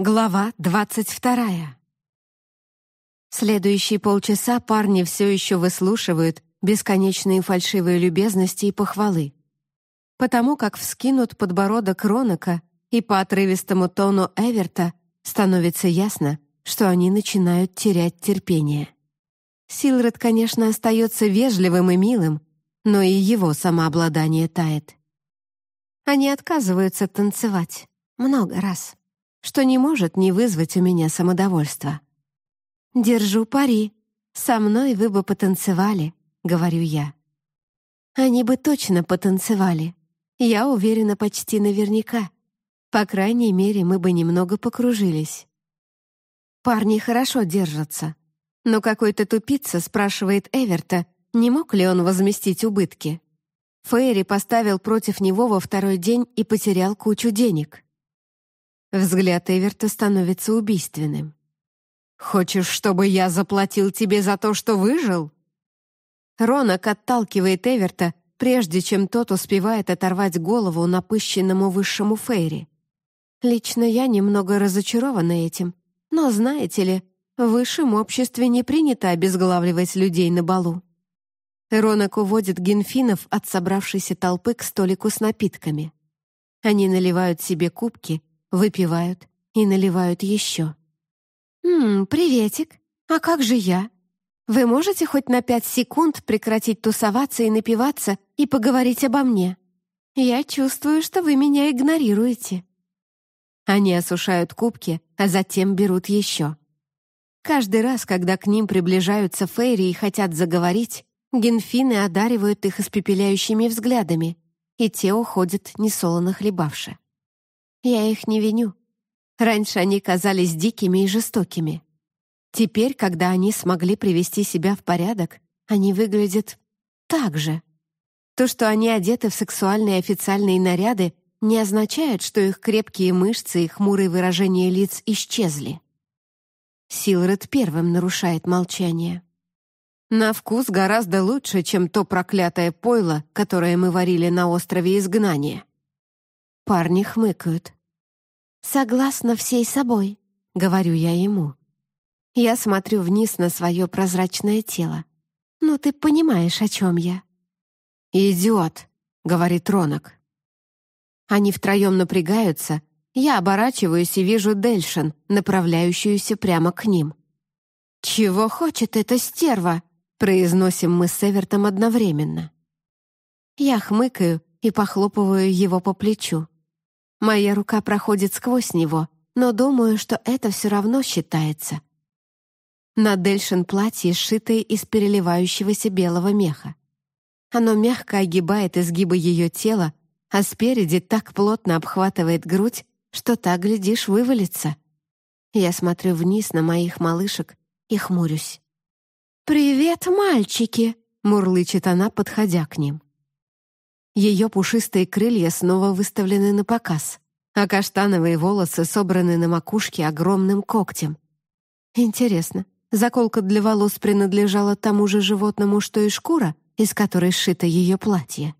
Глава двадцать вторая. Следующие полчаса парни все еще выслушивают бесконечные фальшивые любезности и похвалы. Потому как вскинут подбородок Ронака и по отрывистому тону Эверта становится ясно, что они начинают терять терпение. Силред, конечно, остается вежливым и милым, но и его самообладание тает. Они отказываются танцевать много раз что не может не вызвать у меня самодовольства. «Держу пари. Со мной вы бы потанцевали», — говорю я. Они бы точно потанцевали. Я уверена почти наверняка. По крайней мере, мы бы немного покружились. Парни хорошо держатся. Но какой-то тупица спрашивает Эверта, не мог ли он возместить убытки. Фейри поставил против него во второй день и потерял кучу денег. Взгляд Эверта становится убийственным. «Хочешь, чтобы я заплатил тебе за то, что выжил?» Ронок отталкивает Эверта, прежде чем тот успевает оторвать голову напыщенному высшему Фейри. Лично я немного разочарована этим, но, знаете ли, в высшем обществе не принято обезглавливать людей на балу. Ронок уводит генфинов от собравшейся толпы к столику с напитками. Они наливают себе кубки выпивают и наливают еще. «Ммм, приветик. А как же я? Вы можете хоть на пять секунд прекратить тусоваться и напиваться и поговорить обо мне? Я чувствую, что вы меня игнорируете». Они осушают кубки, а затем берут еще. Каждый раз, когда к ним приближаются фейри и хотят заговорить, генфины одаривают их испепеляющими взглядами, и те уходят несолоно хлебавши. Я их не виню. Раньше они казались дикими и жестокими. Теперь, когда они смогли привести себя в порядок, они выглядят так же. То, что они одеты в сексуальные официальные наряды, не означает, что их крепкие мышцы и хмурые выражения лиц исчезли. Силред первым нарушает молчание. На вкус гораздо лучше, чем то проклятое пойло, которое мы варили на острове изгнания. Парни хмыкают. «Согласна всей собой», — говорю я ему. Я смотрю вниз на свое прозрачное тело. «Ну, ты понимаешь, о чем я». «Идиот», — говорит Ронок. Они втроем напрягаются, я оборачиваюсь и вижу Дельшин, направляющуюся прямо к ним. «Чего хочет эта стерва?» — произносим мы с Эвертом одновременно. Я хмыкаю и похлопываю его по плечу. Моя рука проходит сквозь него, но думаю, что это все равно считается. На Дельшин платье, сшитое из переливающегося белого меха. Оно мягко огибает изгибы ее тела, а спереди так плотно обхватывает грудь, что так, глядишь, вывалится. Я смотрю вниз на моих малышек и хмурюсь. «Привет, мальчики!» — мурлычет она, подходя к ним. Ее пушистые крылья снова выставлены на показ, а каштановые волосы собраны на макушке огромным когтем. Интересно, заколка для волос принадлежала тому же животному, что и шкура, из которой сшито ее платье?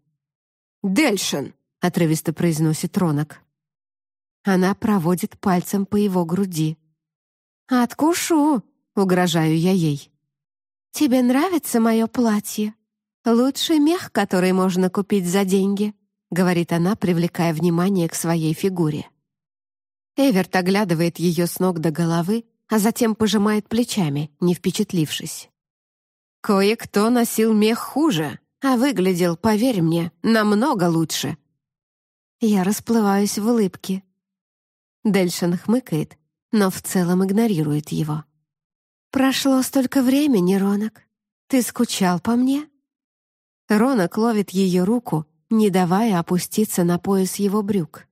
«Дельшин!» — отрывисто произносит Ронок. Она проводит пальцем по его груди. «Откушу!» — угрожаю я ей. «Тебе нравится мое платье?» «Лучший мех, который можно купить за деньги», — говорит она, привлекая внимание к своей фигуре. Эверт оглядывает ее с ног до головы, а затем пожимает плечами, не впечатлившись. «Кое-кто носил мех хуже, а выглядел, поверь мне, намного лучше». Я расплываюсь в улыбке. Дельшин хмыкает, но в целом игнорирует его. «Прошло столько времени, Ронок. Ты скучал по мне?» Ронок ловит ее руку, не давая опуститься на пояс его брюк.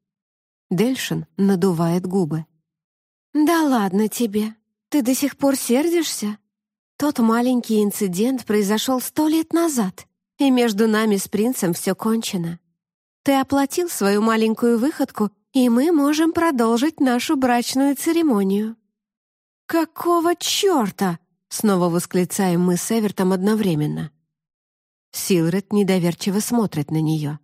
Дельшин надувает губы. «Да ладно тебе. Ты до сих пор сердишься? Тот маленький инцидент произошел сто лет назад, и между нами с принцем все кончено. Ты оплатил свою маленькую выходку, и мы можем продолжить нашу брачную церемонию». «Какого черта?» — снова восклицаем мы с Эвертом одновременно. Силред недоверчиво смотрит на нее.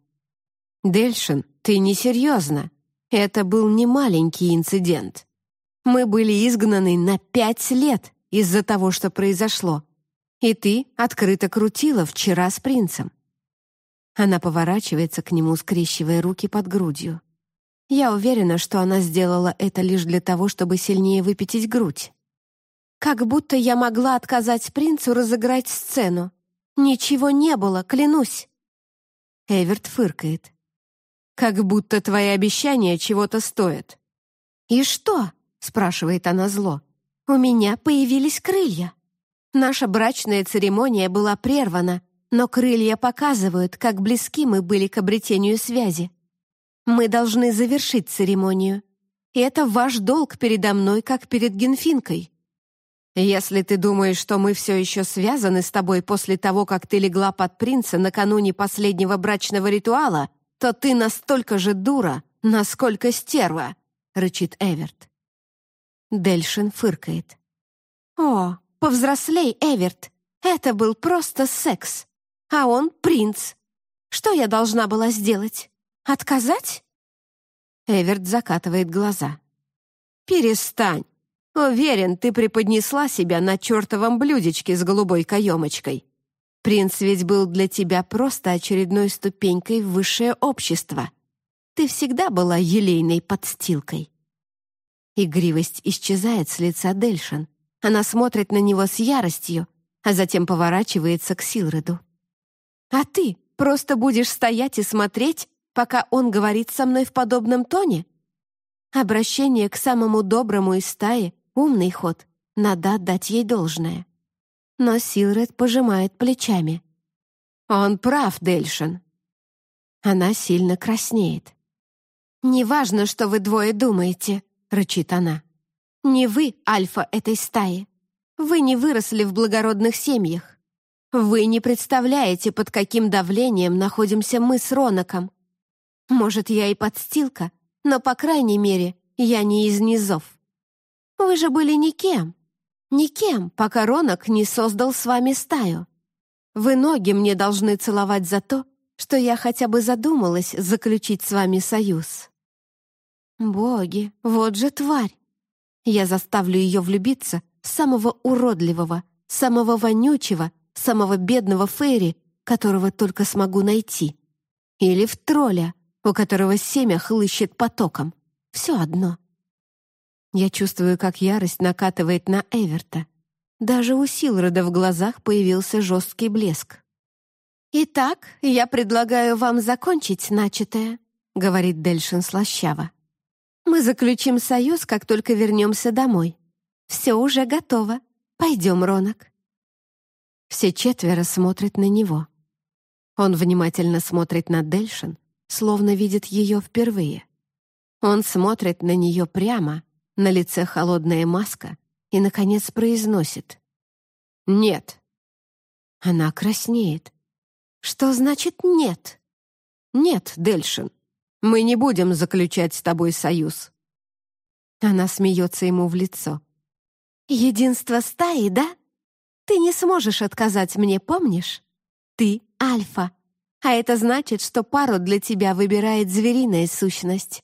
«Дельшин, ты несерьезно. Это был не маленький инцидент». Мы были изгнаны на пять лет из-за того, что произошло. И ты открыто крутила вчера с принцем». Она поворачивается к нему, скрещивая руки под грудью. Я уверена, что она сделала это лишь для того, чтобы сильнее выпятить грудь. Как будто я могла отказать принцу разыграть сцену. Ничего не было, клянусь. Эверт фыркает. Как будто твои обещания чего-то стоят. «И что?» — спрашивает она зло. «У меня появились крылья». Наша брачная церемония была прервана, но крылья показывают, как близки мы были к обретению связи. Мы должны завершить церемонию. И это ваш долг передо мной, как перед Генфинкой. Если ты думаешь, что мы все еще связаны с тобой после того, как ты легла под принца накануне последнего брачного ритуала, то ты настолько же дура, насколько стерва», — рычит Эверт. Дельшин фыркает. «О, Повзрослей, Эверт. Это был просто секс. А он принц. Что я должна была сделать? Отказать? Эверт закатывает глаза. «Перестань. Уверен, ты преподнесла себя на чертовом блюдечке с голубой каемочкой. Принц ведь был для тебя просто очередной ступенькой в высшее общество. Ты всегда была елейной подстилкой». Игривость исчезает с лица Дельшин. Она смотрит на него с яростью, а затем поворачивается к Силреду. «А ты просто будешь стоять и смотреть, пока он говорит со мной в подобном тоне?» Обращение к самому доброму из стаи — умный ход, надо отдать ей должное. Но Силред пожимает плечами. «Он прав, Дельшин». Она сильно краснеет. «Неважно, что вы двое думаете», — рычит она. Не вы альфа этой стаи. Вы не выросли в благородных семьях. Вы не представляете, под каким давлением находимся мы с Роноком. Может, я и подстилка, но, по крайней мере, я не из низов. Вы же были никем. Никем, пока Ронок не создал с вами стаю. Вы ноги мне должны целовать за то, что я хотя бы задумалась заключить с вами союз. Боги, вот же тварь! Я заставлю ее влюбиться в самого уродливого, самого вонючего, самого бедного Фейри, которого только смогу найти. Или в тролля, у которого семя хлыщет потоком. Все одно. Я чувствую, как ярость накатывает на Эверта. Даже у Силрода в глазах появился жесткий блеск. «Итак, я предлагаю вам закончить начатое», — говорит Дельшин слащаво. Мы заключим союз, как только вернемся домой. Все уже готово. Пойдем, Ронок». Все четверо смотрят на него. Он внимательно смотрит на Дельшин, словно видит ее впервые. Он смотрит на нее прямо, на лице холодная маска, и, наконец, произносит. «Нет». Она краснеет. «Что значит «нет»?» «Нет, Дельшин, мы не будем заключать с тобой союз». Она смеется ему в лицо. «Единство стаи, да? Ты не сможешь отказать мне, помнишь? Ты — альфа, а это значит, что пару для тебя выбирает звериная сущность.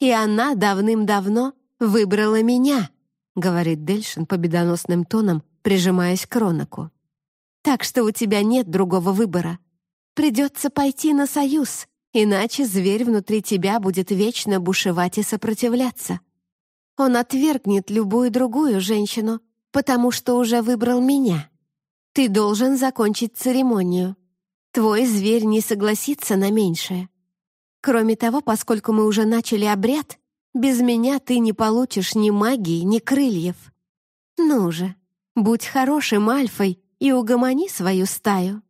И она давным-давно выбрала меня», — говорит Дельшин победоносным тоном, прижимаясь к Ронаку. «Так что у тебя нет другого выбора. Придется пойти на союз, Иначе зверь внутри тебя будет вечно бушевать и сопротивляться. Он отвергнет любую другую женщину, потому что уже выбрал меня. Ты должен закончить церемонию. Твой зверь не согласится на меньшее. Кроме того, поскольку мы уже начали обряд, без меня ты не получишь ни магии, ни крыльев. Ну же, будь хорошим альфой и угомони свою стаю.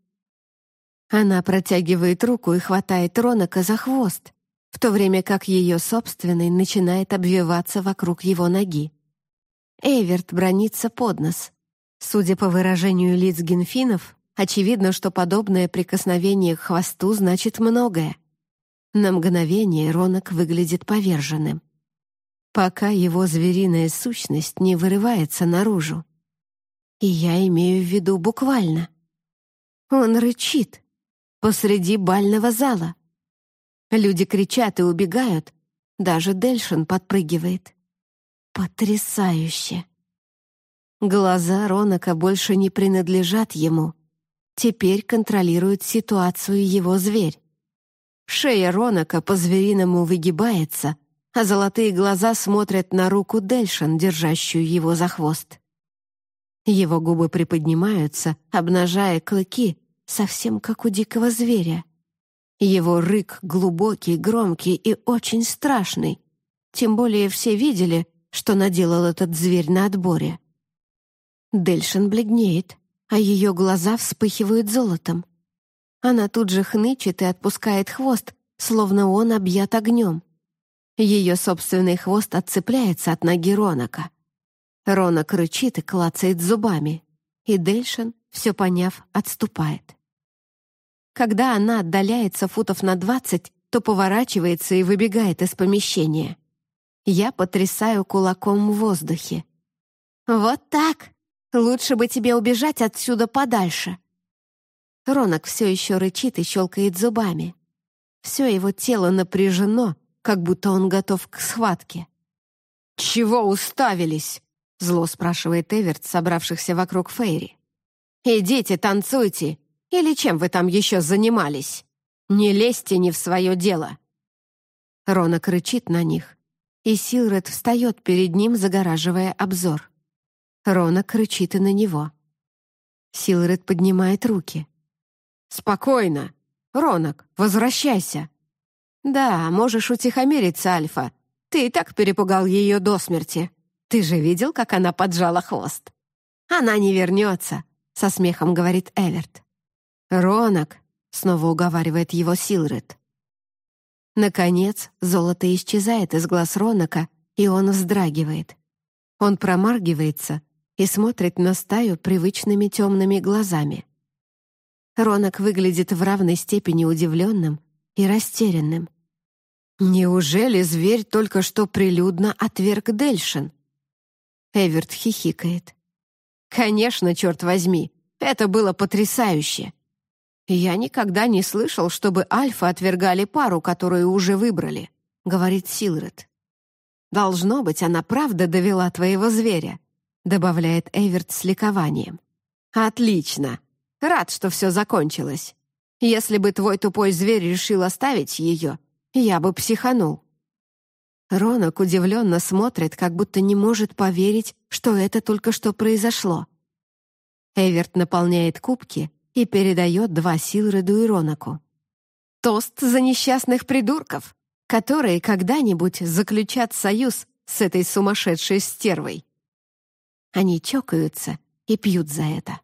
Она протягивает руку и хватает Ронака за хвост, в то время как ее собственный начинает обвиваться вокруг его ноги. Эверт бронится под нос. Судя по выражению лиц генфинов, очевидно, что подобное прикосновение к хвосту значит многое. На мгновение Ронок выглядит поверженным. Пока его звериная сущность не вырывается наружу. И я имею в виду буквально. Он рычит, посреди бального зала. Люди кричат и убегают, даже Дельшин подпрыгивает. Потрясающе! Глаза Ронака больше не принадлежат ему. Теперь контролирует ситуацию его зверь. Шея Ронака по-звериному выгибается, а золотые глаза смотрят на руку Дельшин, держащую его за хвост. Его губы приподнимаются, обнажая клыки, совсем как у дикого зверя. Его рык глубокий, громкий и очень страшный. Тем более все видели, что наделал этот зверь на отборе. Дельшин бледнеет, а ее глаза вспыхивают золотом. Она тут же хнычет и отпускает хвост, словно он объят огнем. Ее собственный хвост отцепляется от ноги Ронака. Ронак рычит и клацает зубами, и Дельшин, все поняв, отступает. Когда она отдаляется футов на двадцать, то поворачивается и выбегает из помещения. Я потрясаю кулаком в воздухе. «Вот так!» Лучше бы тебе убежать отсюда подальше». Ронок все еще рычит и щелкает зубами. Все его тело напряжено, как будто он готов к схватке. «Чего уставились?» — зло спрашивает Эверт, собравшихся вокруг Фейри. «Идите, танцуйте, или чем вы там еще занимались? Не лезьте не в свое дело!» Ронок рычит на них, и Силред встает перед ним, загораживая обзор. Рона кричит и на него. Силред поднимает руки. «Спокойно! Ронок, возвращайся!» «Да, можешь утихомириться, Альфа. Ты и так перепугал ее до смерти. Ты же видел, как она поджала хвост?» «Она не вернется», — со смехом говорит Эверт. «Ронок», — снова уговаривает его Силред. Наконец, золото исчезает из глаз Ронака, и он вздрагивает. Он промаргивается, и смотрит на стаю привычными темными глазами. Ронок выглядит в равной степени удивленным и растерянным. Неужели зверь только что прилюдно отверг Дельшин? Эверт хихикает. «Конечно, черт возьми, это было потрясающе. Я никогда не слышал, чтобы альфа отвергали пару, которую уже выбрали», — говорит Силред. «Должно быть, она правда довела твоего зверя. — добавляет Эверт с ликованием. «Отлично! Рад, что все закончилось. Если бы твой тупой зверь решил оставить ее, я бы психанул». Ронок удивленно смотрит, как будто не может поверить, что это только что произошло. Эверт наполняет кубки и передает два Силреду и Ронаку. «Тост за несчастных придурков, которые когда-нибудь заключат союз с этой сумасшедшей стервой». Они чокаются и пьют за это.